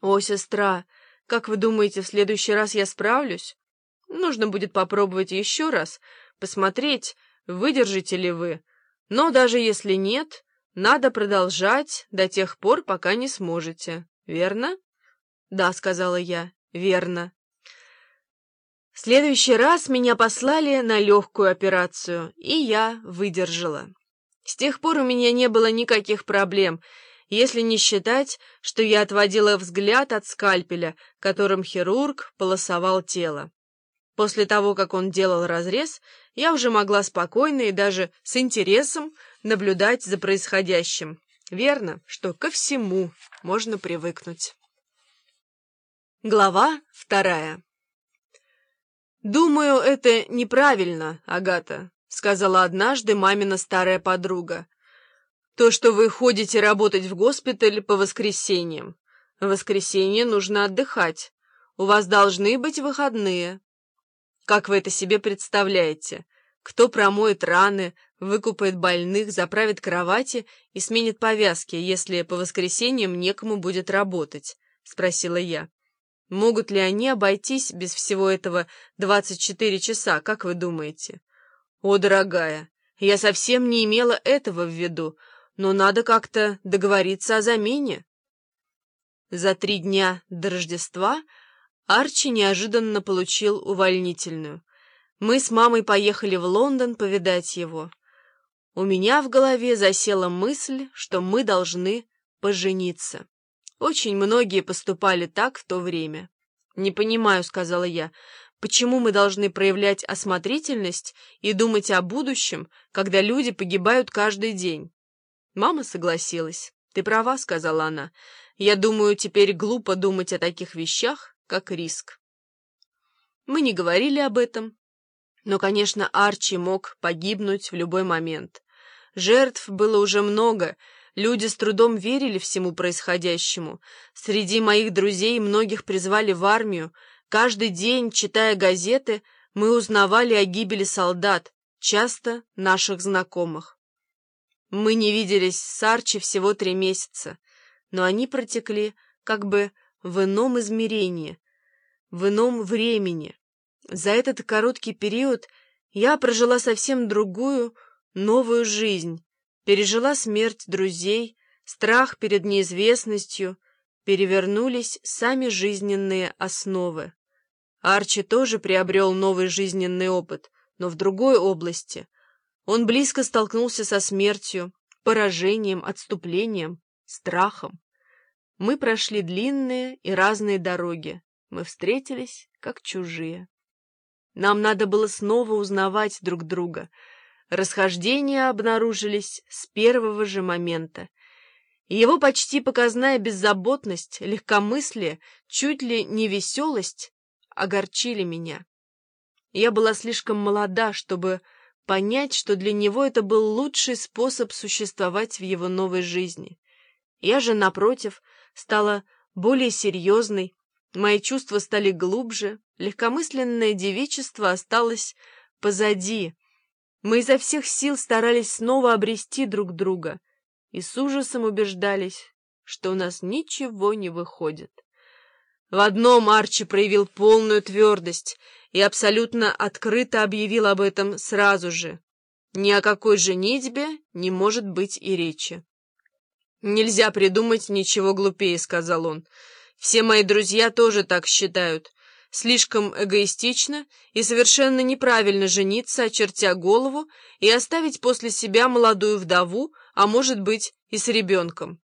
«О, сестра, как вы думаете, в следующий раз я справлюсь? Нужно будет попробовать еще раз, посмотреть, выдержите ли вы. Но даже если нет, надо продолжать до тех пор, пока не сможете. Верно?» «Да», — сказала я, — «верно». В следующий раз меня послали на легкую операцию, и я выдержала. С тех пор у меня не было никаких проблем — если не считать, что я отводила взгляд от скальпеля, которым хирург полосовал тело. После того, как он делал разрез, я уже могла спокойно и даже с интересом наблюдать за происходящим. Верно, что ко всему можно привыкнуть. Глава вторая «Думаю, это неправильно, Агата», — сказала однажды мамина старая подруга. То, что вы ходите работать в госпиталь по воскресеньям. В воскресенье нужно отдыхать. У вас должны быть выходные. Как вы это себе представляете? Кто промоет раны, выкупает больных, заправит кровати и сменит повязки, если по воскресеньям некому будет работать? Спросила я. Могут ли они обойтись без всего этого 24 часа, как вы думаете? О, дорогая, я совсем не имела этого в виду, но надо как-то договориться о замене. За три дня до Рождества Арчи неожиданно получил увольнительную. Мы с мамой поехали в Лондон повидать его. У меня в голове засела мысль, что мы должны пожениться. Очень многие поступали так в то время. «Не понимаю», — сказала я, — «почему мы должны проявлять осмотрительность и думать о будущем, когда люди погибают каждый день?» Мама согласилась. «Ты права», — сказала она. «Я думаю, теперь глупо думать о таких вещах, как риск». Мы не говорили об этом, но, конечно, Арчи мог погибнуть в любой момент. Жертв было уже много, люди с трудом верили всему происходящему. Среди моих друзей многих призвали в армию. Каждый день, читая газеты, мы узнавали о гибели солдат, часто наших знакомых. Мы не виделись с Арчи всего три месяца, но они протекли как бы в ином измерении, в ином времени. За этот короткий период я прожила совсем другую, новую жизнь, пережила смерть друзей, страх перед неизвестностью, перевернулись сами жизненные основы. Арчи тоже приобрел новый жизненный опыт, но в другой области — он близко столкнулся со смертью, поражением, отступлением, страхом. Мы прошли длинные и разные дороги. Мы встретились, как чужие. Нам надо было снова узнавать друг друга. Расхождения обнаружились с первого же момента. Его почти показная беззаботность, легкомыслие, чуть ли не веселость огорчили меня. Я была слишком молода, чтобы понять, что для него это был лучший способ существовать в его новой жизни. Я же, напротив, стала более серьезной, мои чувства стали глубже, легкомысленное девичество осталось позади. Мы изо всех сил старались снова обрести друг друга и с ужасом убеждались, что у нас ничего не выходит. В одном Арчи проявил полную твердость и абсолютно открыто объявил об этом сразу же. Ни о какой женитьбе не может быть и речи. «Нельзя придумать ничего глупее», — сказал он. «Все мои друзья тоже так считают. Слишком эгоистично и совершенно неправильно жениться, очертя голову, и оставить после себя молодую вдову, а может быть и с ребенком.